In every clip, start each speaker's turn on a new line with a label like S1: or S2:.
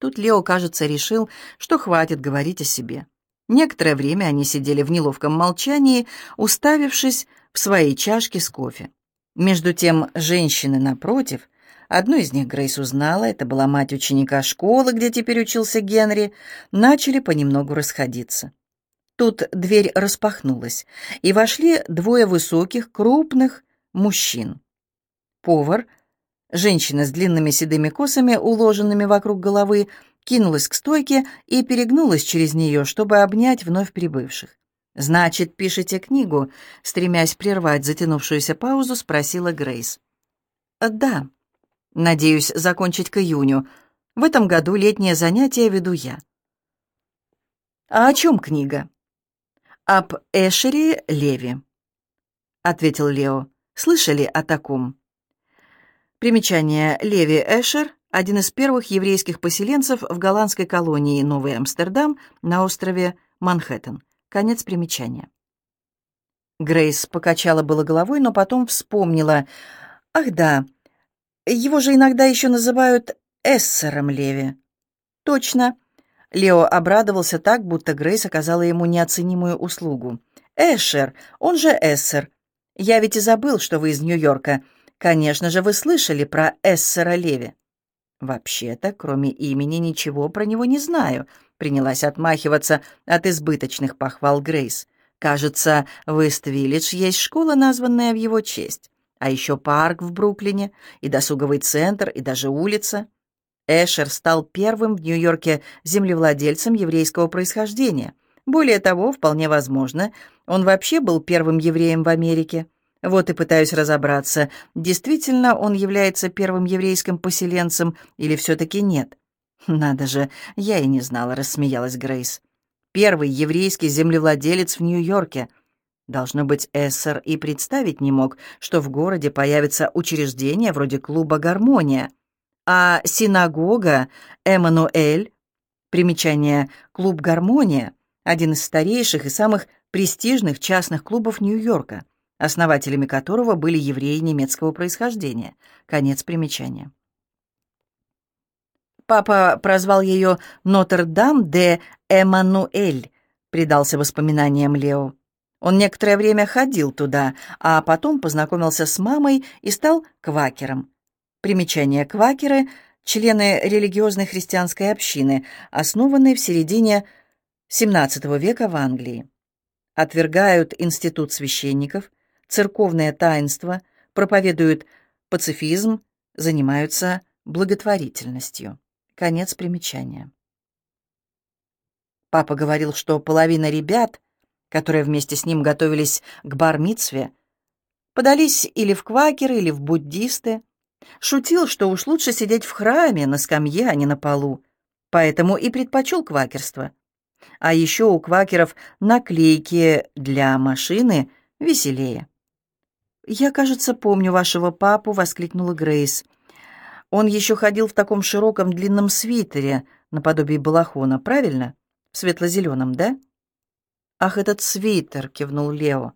S1: Тут Лео, кажется, решил, что хватит говорить о себе. Некоторое время они сидели в неловком молчании, уставившись в свои чашки с кофе. Между тем, женщины напротив, одну из них Грейс узнала, это была мать ученика школы, где теперь учился Генри, начали понемногу расходиться. Тут дверь распахнулась, и вошли двое высоких, крупных мужчин. Повар, женщина с длинными седыми косами, уложенными вокруг головы, кинулась к стойке и перегнулась через нее, чтобы обнять вновь прибывших. «Значит, пишете книгу?» — стремясь прервать затянувшуюся паузу, спросила Грейс. «Да. Надеюсь, закончить к июню. В этом году летнее занятие веду я». «А о чем книга?» «Об Эшере Леви», — ответил Лео. «Слышали о таком?» Примечание. Леви Эшер — один из первых еврейских поселенцев в голландской колонии Новый Амстердам на острове Манхэттен. Конец примечания. Грейс покачала было головой, но потом вспомнила. «Ах да, его же иногда еще называют Эссером Леви». «Точно». Лео обрадовался так, будто Грейс оказала ему неоценимую услугу. «Эшер, он же Эссер. Я ведь и забыл, что вы из Нью-Йорка. Конечно же, вы слышали про Эссера Леви». «Вообще-то, кроме имени, ничего про него не знаю», принялась отмахиваться от избыточных похвал Грейс. «Кажется, в Ист-Виллидж есть школа, названная в его честь. А еще парк в Бруклине, и досуговый центр, и даже улица. Эшер стал первым в Нью-Йорке землевладельцем еврейского происхождения. Более того, вполне возможно, он вообще был первым евреем в Америке. Вот и пытаюсь разобраться, действительно он является первым еврейским поселенцем или все-таки нет. «Надо же, я и не знала», — рассмеялась Грейс. «Первый еврейский землевладелец в Нью-Йорке. Должно быть, Эссер и представить не мог, что в городе появится учреждение вроде клуба «Гармония». А синагога Эммануэль, примечание «Клуб Гармония», один из старейших и самых престижных частных клубов Нью-Йорка, основателями которого были евреи немецкого происхождения. Конец примечания. Папа прозвал ее Нотр-Дам де Эммануэль, предался воспоминаниям Лео. Он некоторое время ходил туда, а потом познакомился с мамой и стал квакером. Примечание квакеры — члены религиозной христианской общины, основанной в середине XVII века в Англии. Отвергают институт священников, церковное таинство, проповедуют пацифизм, занимаются благотворительностью. Конец примечания. Папа говорил, что половина ребят, которые вместе с ним готовились к бар-мицве, подались или в квакеры, или в буддисты. Шутил, что уж лучше сидеть в храме, на скамье, а не на полу. Поэтому и предпочел квакерство. А еще у квакеров наклейки для машины веселее. «Я, кажется, помню вашего папу», — воскликнула Грейс. Он еще ходил в таком широком длинном свитере, наподобие балахона, правильно? В светло-зеленом, да? «Ах, этот свитер!» — кивнул Лео.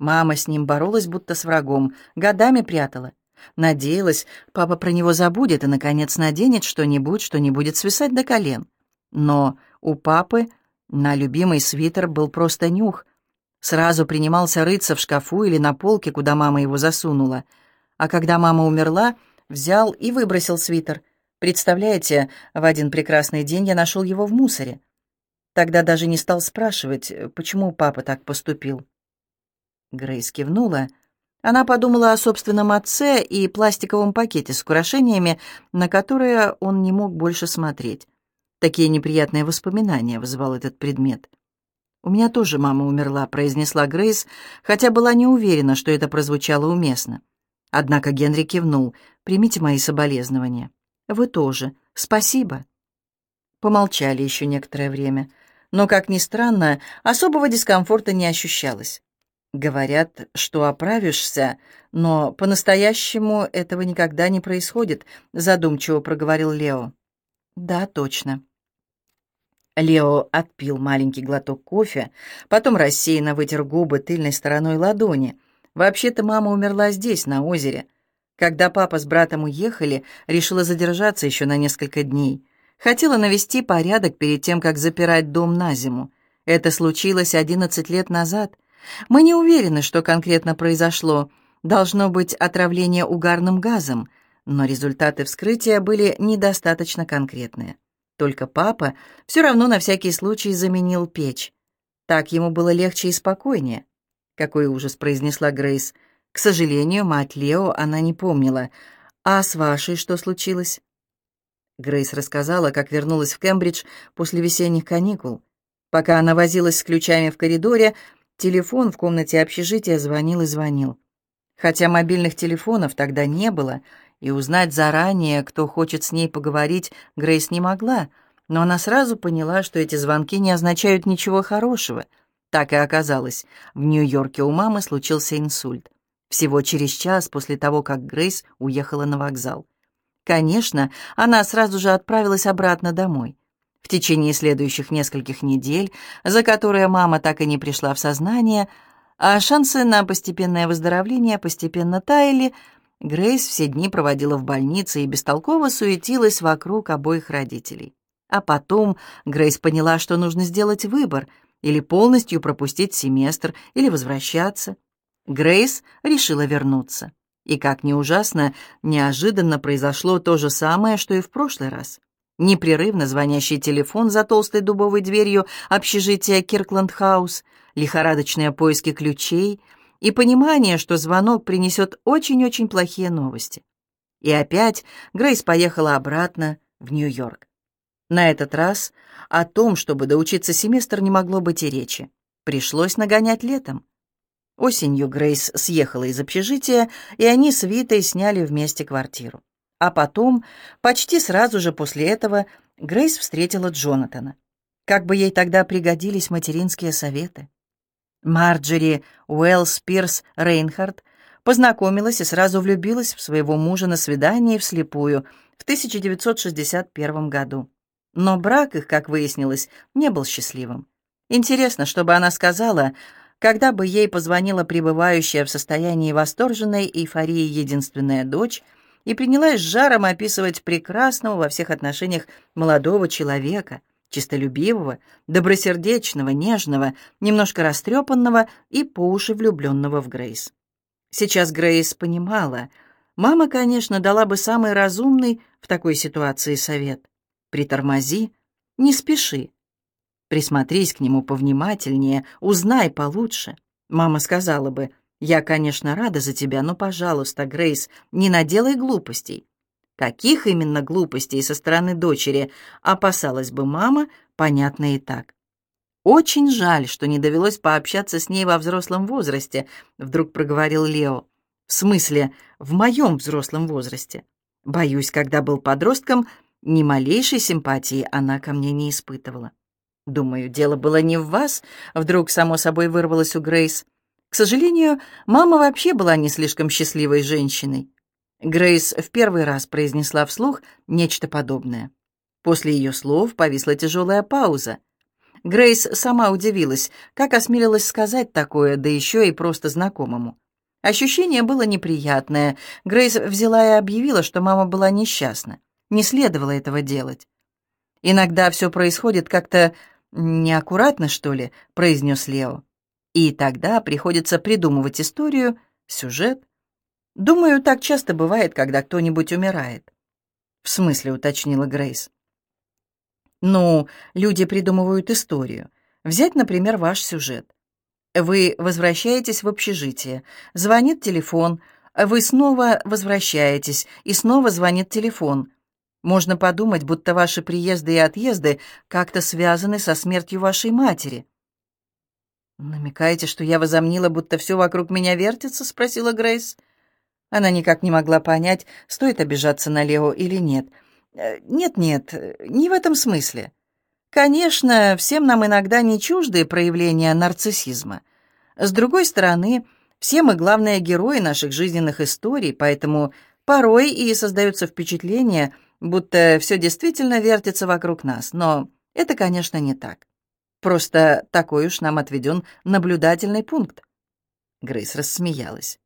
S1: Мама с ним боролась, будто с врагом, годами прятала. Надеялась, папа про него забудет и, наконец, наденет что-нибудь, что не будет свисать до колен. Но у папы на любимый свитер был просто нюх. Сразу принимался рыться в шкафу или на полке, куда мама его засунула. А когда мама умерла, взял и выбросил свитер. Представляете, в один прекрасный день я нашел его в мусоре. Тогда даже не стал спрашивать, почему папа так поступил. Грейс кивнула. Она подумала о собственном отце и пластиковом пакете с украшениями, на которые он не мог больше смотреть. Такие неприятные воспоминания вызывал этот предмет. «У меня тоже мама умерла», — произнесла Грейс, хотя была не уверена, что это прозвучало уместно. Однако Генри кивнул. «Примите мои соболезнования». «Вы тоже. Спасибо». Помолчали еще некоторое время, но, как ни странно, особого дискомфорта не ощущалось. Говорят, что оправишься, но по-настоящему этого никогда не происходит, задумчиво проговорил Лео. Да, точно. Лео отпил маленький глоток кофе, потом рассеянно вытер губы тыльной стороной ладони. Вообще-то мама умерла здесь, на озере. Когда папа с братом уехали, решила задержаться еще на несколько дней. Хотела навести порядок перед тем, как запирать дом на зиму. Это случилось 11 лет назад. Мы не уверены, что конкретно произошло. Должно быть отравление угарным газом, но результаты вскрытия были недостаточно конкретные. Только папа все равно на всякий случай заменил печь. Так ему было легче и спокойнее. «Какой ужас!» — произнесла Грейс. К сожалению, мать Лео она не помнила. «А с вашей что случилось?» Грейс рассказала, как вернулась в Кембридж после весенних каникул. Пока она возилась с ключами в коридоре, телефон в комнате общежития звонил и звонил. Хотя мобильных телефонов тогда не было, и узнать заранее, кто хочет с ней поговорить, Грейс не могла, но она сразу поняла, что эти звонки не означают ничего хорошего. Так и оказалось. В Нью-Йорке у мамы случился инсульт. Всего через час после того, как Грейс уехала на вокзал. Конечно, она сразу же отправилась обратно домой. В течение следующих нескольких недель, за которые мама так и не пришла в сознание, а шансы на постепенное выздоровление постепенно таяли, Грейс все дни проводила в больнице и бестолково суетилась вокруг обоих родителей. А потом Грейс поняла, что нужно сделать выбор — или полностью пропустить семестр, или возвращаться. Грейс решила вернуться. И, как ни ужасно, неожиданно произошло то же самое, что и в прошлый раз. Непрерывно звонящий телефон за толстой дубовой дверью общежития Киркленд-хаус, лихорадочные поиски ключей и понимание, что звонок принесет очень-очень плохие новости. И опять Грейс поехала обратно в Нью-Йорк. На этот раз о том, чтобы доучиться семестр, не могло быть и речи. Пришлось нагонять летом. Осенью Грейс съехала из общежития, и они с Витой сняли вместе квартиру. А потом, почти сразу же после этого, Грейс встретила Джонатана. Как бы ей тогда пригодились материнские советы. Марджери Уэллс Пирс Рейнхард познакомилась и сразу влюбилась в своего мужа на свидании вслепую в 1961 году. Но брак их, как выяснилось, не был счастливым. Интересно, чтобы она сказала, когда бы ей позвонила пребывающая в состоянии восторженной эйфории единственная дочь и принялась жаром описывать прекрасного во всех отношениях молодого человека, чистолюбивого, добросердечного, нежного, немножко растрепанного и по уши влюбленного в Грейс. Сейчас Грейс понимала, мама, конечно, дала бы самый разумный в такой ситуации совет. Притормози, не спеши. Присмотрись к нему повнимательнее, узнай получше. Мама сказала бы, «Я, конечно, рада за тебя, но, пожалуйста, Грейс, не наделай глупостей». Каких именно глупостей со стороны дочери опасалась бы мама, понятно и так. «Очень жаль, что не довелось пообщаться с ней во взрослом возрасте», — вдруг проговорил Лео. «В смысле, в моем взрослом возрасте. Боюсь, когда был подростком, ни малейшей симпатии она ко мне не испытывала. Думаю, дело было не в вас, вдруг само собой вырвалось у Грейс. К сожалению, мама вообще была не слишком счастливой женщиной. Грейс в первый раз произнесла вслух нечто подобное. После ее слов повисла тяжелая пауза. Грейс сама удивилась, как осмелилась сказать такое, да еще и просто знакомому. Ощущение было неприятное. Грейс взяла и объявила, что мама была несчастна. Не следовало этого делать. «Иногда все происходит как-то неаккуратно, что ли», — произнес Лео. «И тогда приходится придумывать историю, сюжет. Думаю, так часто бывает, когда кто-нибудь умирает». «В смысле?» — уточнила Грейс. «Ну, люди придумывают историю. Взять, например, ваш сюжет. Вы возвращаетесь в общежитие, звонит телефон, вы снова возвращаетесь, и снова звонит телефон. Можно подумать, будто ваши приезды и отъезды как-то связаны со смертью вашей матери». «Намекаете, что я возомнила, будто все вокруг меня вертится?» — спросила Грейс. Она никак не могла понять, стоит обижаться на Лео или нет. «Э, «Нет-нет, не в этом смысле. Конечно, всем нам иногда не чужды проявления нарциссизма. С другой стороны, все мы главные герои наших жизненных историй, поэтому порой и создается впечатление — будто все действительно вертится вокруг нас, но это, конечно, не так. Просто такой уж нам отведен наблюдательный пункт. Грейс рассмеялась.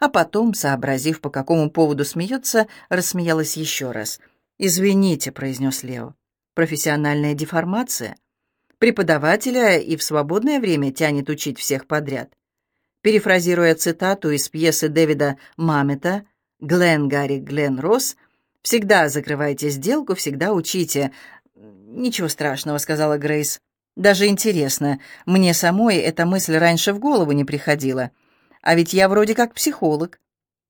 S1: А потом, сообразив, по какому поводу смеется, рассмеялась еще раз. «Извините», — произнес Лео. профессиональная деформация. Преподавателя и в свободное время тянет учить всех подряд. Перефразируя цитату из пьесы Дэвида Мамета «Глен Гарри, Глен Росс», «Всегда закрывайте сделку, всегда учите». «Ничего страшного», — сказала Грейс. «Даже интересно, мне самой эта мысль раньше в голову не приходила. А ведь я вроде как психолог».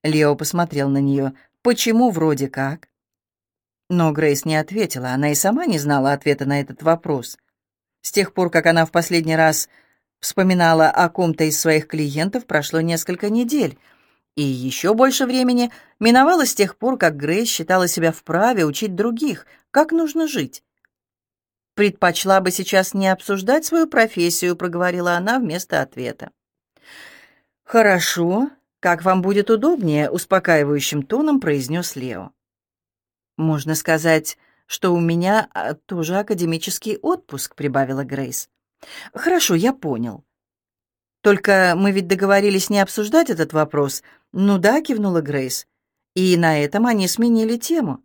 S1: Лео посмотрел на нее. «Почему вроде как?» Но Грейс не ответила, она и сама не знала ответа на этот вопрос. С тех пор, как она в последний раз вспоминала о ком-то из своих клиентов, прошло несколько недель, и еще больше времени миновало с тех пор, как Грейс считала себя вправе учить других, как нужно жить. «Предпочла бы сейчас не обсуждать свою профессию», — проговорила она вместо ответа. «Хорошо, как вам будет удобнее», — успокаивающим тоном произнес Лео. «Можно сказать, что у меня а, тоже академический отпуск», — прибавила Грейс. «Хорошо, я понял. Только мы ведь договорились не обсуждать этот вопрос». «Ну да», — кивнула Грейс. И на этом они сменили тему.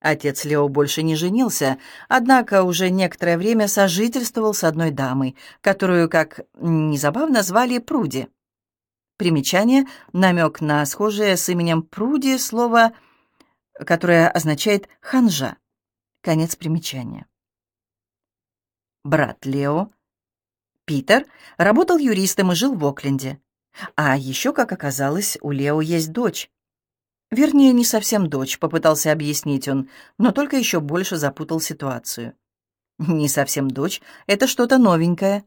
S1: Отец Лео больше не женился, однако уже некоторое время сожительствовал с одной дамой, которую, как незабавно, звали Пруди. Примечание — намек на схожее с именем Пруди слово, которое означает «ханжа». Конец примечания. Брат Лео Питер работал юристом и жил в Окленде. А еще, как оказалось, у Лео есть дочь. Вернее, не совсем дочь, попытался объяснить он, но только еще больше запутал ситуацию. Не совсем дочь, это что-то новенькое.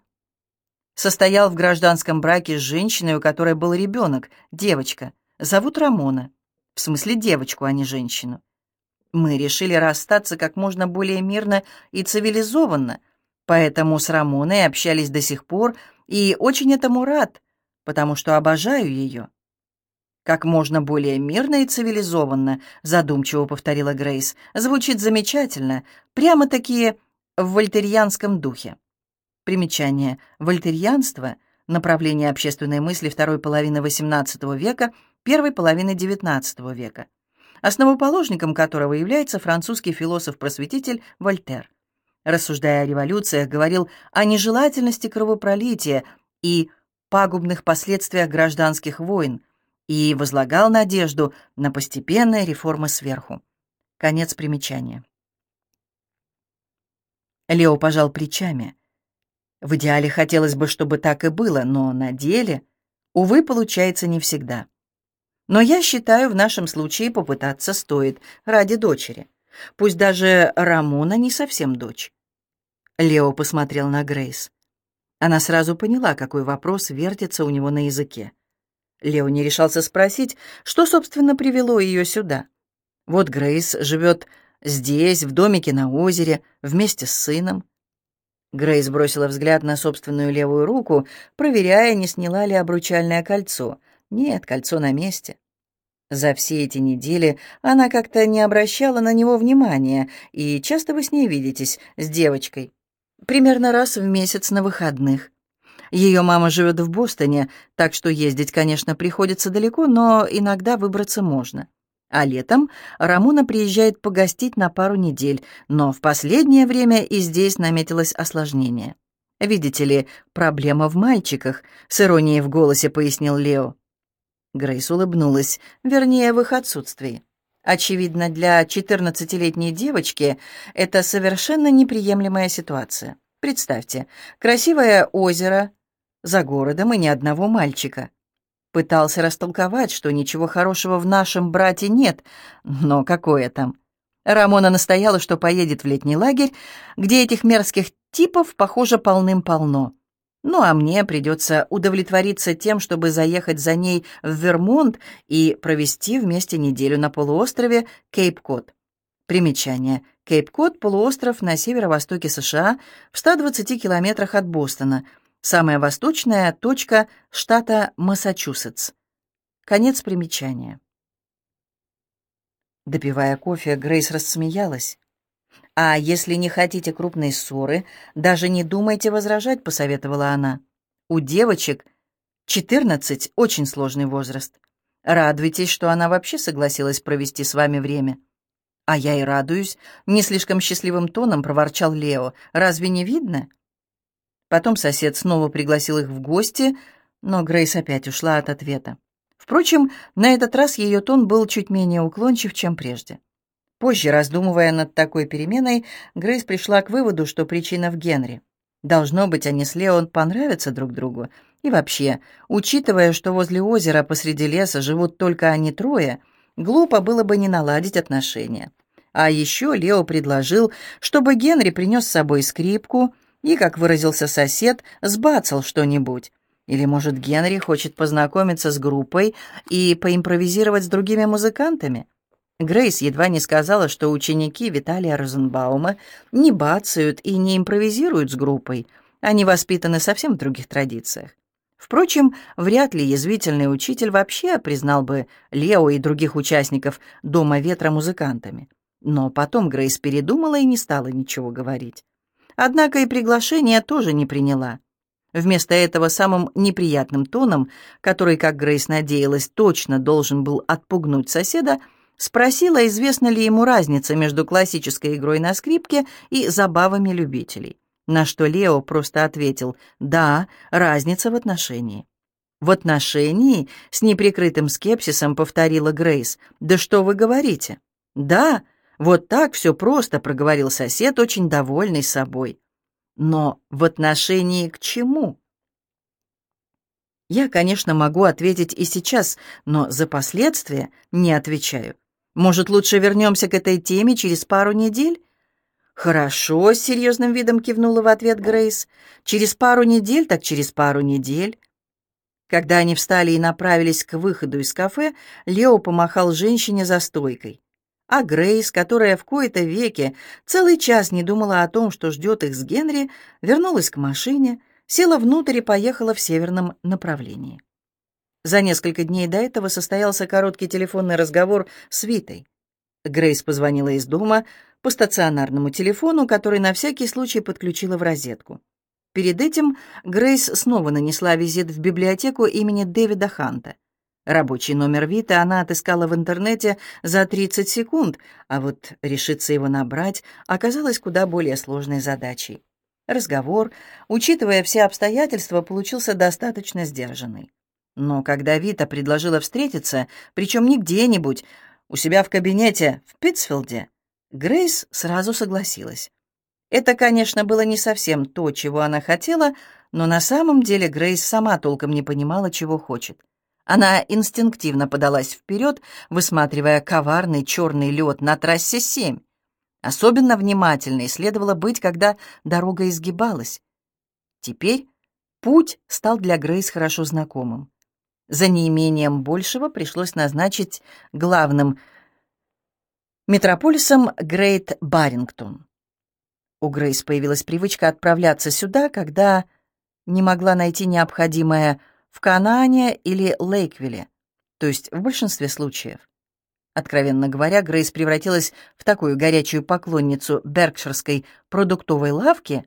S1: Состоял в гражданском браке с женщиной, у которой был ребенок, девочка. Зовут Рамона. В смысле девочку, а не женщину. Мы решили расстаться как можно более мирно и цивилизованно — Поэтому с Рамоной общались до сих пор и очень этому рад, потому что обожаю ее. «Как можно более мирно и цивилизованно», — задумчиво повторила Грейс. «Звучит замечательно, прямо-таки в вольтерьянском духе». Примечание. Вольтерьянство — направление общественной мысли второй половины XVIII века, первой половины XIX века, основоположником которого является французский философ-просветитель Вольтер рассуждая о революциях, говорил о нежелательности кровопролития и пагубных последствиях гражданских войн и возлагал надежду на постепенные реформы сверху. Конец примечания. Лео пожал плечами. В идеале хотелось бы, чтобы так и было, но на деле, увы, получается не всегда. Но я считаю, в нашем случае попытаться стоит ради дочери. Пусть даже Рамона не совсем дочь. Лео посмотрел на Грейс. Она сразу поняла, какой вопрос вертится у него на языке. Лео не решался спросить, что, собственно, привело ее сюда. Вот Грейс живет здесь, в домике на озере, вместе с сыном. Грейс бросила взгляд на собственную левую руку, проверяя, не сняла ли обручальное кольцо. Нет, кольцо на месте. За все эти недели она как-то не обращала на него внимания, и часто вы с ней видитесь, с девочкой. Примерно раз в месяц на выходных. Ее мама живет в Бостоне, так что ездить, конечно, приходится далеко, но иногда выбраться можно. А летом Рамона приезжает погостить на пару недель, но в последнее время и здесь наметилось осложнение. «Видите ли, проблема в мальчиках», — с иронией в голосе пояснил Лео. Грейс улыбнулась, вернее, в их отсутствии. Очевидно, для 14-летней девочки это совершенно неприемлемая ситуация. Представьте, красивое озеро, за городом и ни одного мальчика. Пытался растолковать, что ничего хорошего в нашем брате нет, но какое там. Рамона настояла, что поедет в летний лагерь, где этих мерзких типов, похоже, полным-полно. Ну а мне придется удовлетвориться тем, чтобы заехать за ней в Вермонт и провести вместе неделю на полуострове Кейп-Кот. Примечание. Кейп-Кот — полуостров на северо-востоке США, в 120 километрах от Бостона, самая восточная точка штата Массачусетс. Конец примечания. Допивая кофе, Грейс рассмеялась. «А если не хотите крупной ссоры, даже не думайте возражать», — посоветовала она. «У девочек 14 — очень сложный возраст. Радуйтесь, что она вообще согласилась провести с вами время. «А я и радуюсь», — не слишком счастливым тоном проворчал Лео. «Разве не видно?» Потом сосед снова пригласил их в гости, но Грейс опять ушла от ответа. Впрочем, на этот раз ее тон был чуть менее уклончив, чем прежде. Позже, раздумывая над такой переменой, Грейс пришла к выводу, что причина в Генри. Должно быть, они с Леон понравятся друг другу. И вообще, учитывая, что возле озера посреди леса живут только они трое, глупо было бы не наладить отношения. А еще Лео предложил, чтобы Генри принес с собой скрипку и, как выразился сосед, сбацал что-нибудь. Или, может, Генри хочет познакомиться с группой и поимпровизировать с другими музыкантами? Грейс едва не сказала, что ученики Виталия Розенбаума не бацают и не импровизируют с группой. Они воспитаны совсем в других традициях. Впрочем, вряд ли язвительный учитель вообще признал бы Лео и других участников «Дома ветра» музыкантами. Но потом Грейс передумала и не стала ничего говорить. Однако и приглашение тоже не приняла. Вместо этого самым неприятным тоном, который, как Грейс надеялась, точно должен был отпугнуть соседа, спросила, известна ли ему разница между классической игрой на скрипке и забавами любителей. На что Лео просто ответил «Да, разница в отношении». «В отношении?» — с неприкрытым скепсисом повторила Грейс. «Да что вы говорите?» «Да, вот так все просто», — проговорил сосед, очень довольный собой. «Но в отношении к чему?» Я, конечно, могу ответить и сейчас, но за последствия не отвечаю. Может, лучше вернемся к этой теме через пару недель? «Хорошо», — с серьезным видом кивнула в ответ Грейс. «Через пару недель, так через пару недель». Когда они встали и направились к выходу из кафе, Лео помахал женщине за стойкой. А Грейс, которая в кои-то веке целый час не думала о том, что ждет их с Генри, вернулась к машине, села внутрь и поехала в северном направлении. За несколько дней до этого состоялся короткий телефонный разговор с Витой. Грейс позвонила из дома по стационарному телефону, который на всякий случай подключила в розетку. Перед этим Грейс снова нанесла визит в библиотеку имени Дэвида Ханта. Рабочий номер Виты она отыскала в интернете за 30 секунд, а вот решиться его набрать оказалось куда более сложной задачей. Разговор, учитывая все обстоятельства, получился достаточно сдержанный. Но когда Вита предложила встретиться, причем не где-нибудь, у себя в кабинете в Питтсфилде, Грейс сразу согласилась. Это, конечно, было не совсем то, чего она хотела, но на самом деле Грейс сама толком не понимала, чего хочет. Она инстинктивно подалась вперед, высматривая коварный черный лед на трассе 7. Особенно внимательной следовало быть, когда дорога изгибалась. Теперь путь стал для Грейс хорошо знакомым. За неимением большего пришлось назначить главным метрополисом Грейт Барингтон. У Грейс появилась привычка отправляться сюда, когда не могла найти необходимое в Канаане или Лейквилле, то есть в большинстве случаев. Откровенно говоря, Грейс превратилась в такую горячую поклонницу беркширской продуктовой лавки,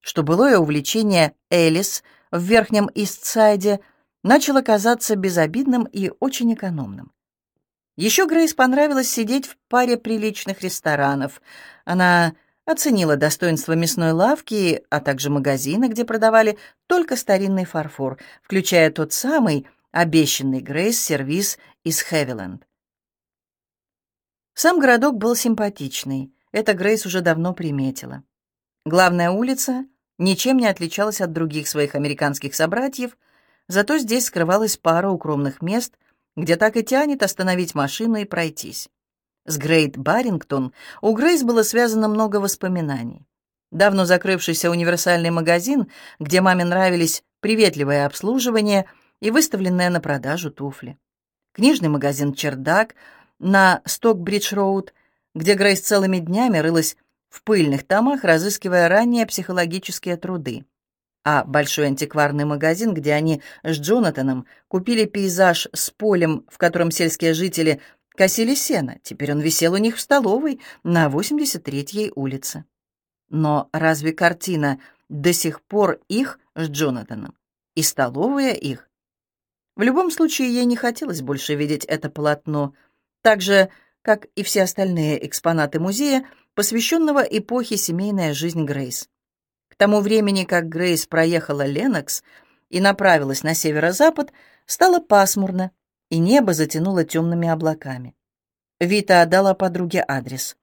S1: что былое увлечение Элис в Верхнем Истсайде – начало казаться безобидным и очень экономным. Еще Грейс понравилось сидеть в паре приличных ресторанов. Она оценила достоинство мясной лавки, а также магазина, где продавали только старинный фарфор, включая тот самый обещанный Грейс сервис из Хевиленд. Сам городок был симпатичный, это Грейс уже давно приметила. Главная улица ничем не отличалась от других своих американских собратьев — Зато здесь скрывалась пара укромных мест, где так и тянет остановить машину и пройтись. С Грейт Барингтон у Грейс было связано много воспоминаний. Давно закрывшийся универсальный магазин, где маме нравились приветливое обслуживание и выставленные на продажу туфли. Книжный магазин «Чердак» на Стокбридж-Роуд, где Грейс целыми днями рылась в пыльных томах, разыскивая ранние психологические труды а большой антикварный магазин, где они с Джонатаном купили пейзаж с полем, в котором сельские жители косили сено. Теперь он висел у них в столовой на 83-й улице. Но разве картина до сих пор их с Джонатаном? И столовая их? В любом случае, ей не хотелось больше видеть это полотно, так же, как и все остальные экспонаты музея, посвященного эпохе «Семейная жизнь Грейс». К тому времени, как Грейс проехала Ленокс и направилась на северо-запад, стало пасмурно, и небо затянуло темными облаками. Вита отдала подруге адрес.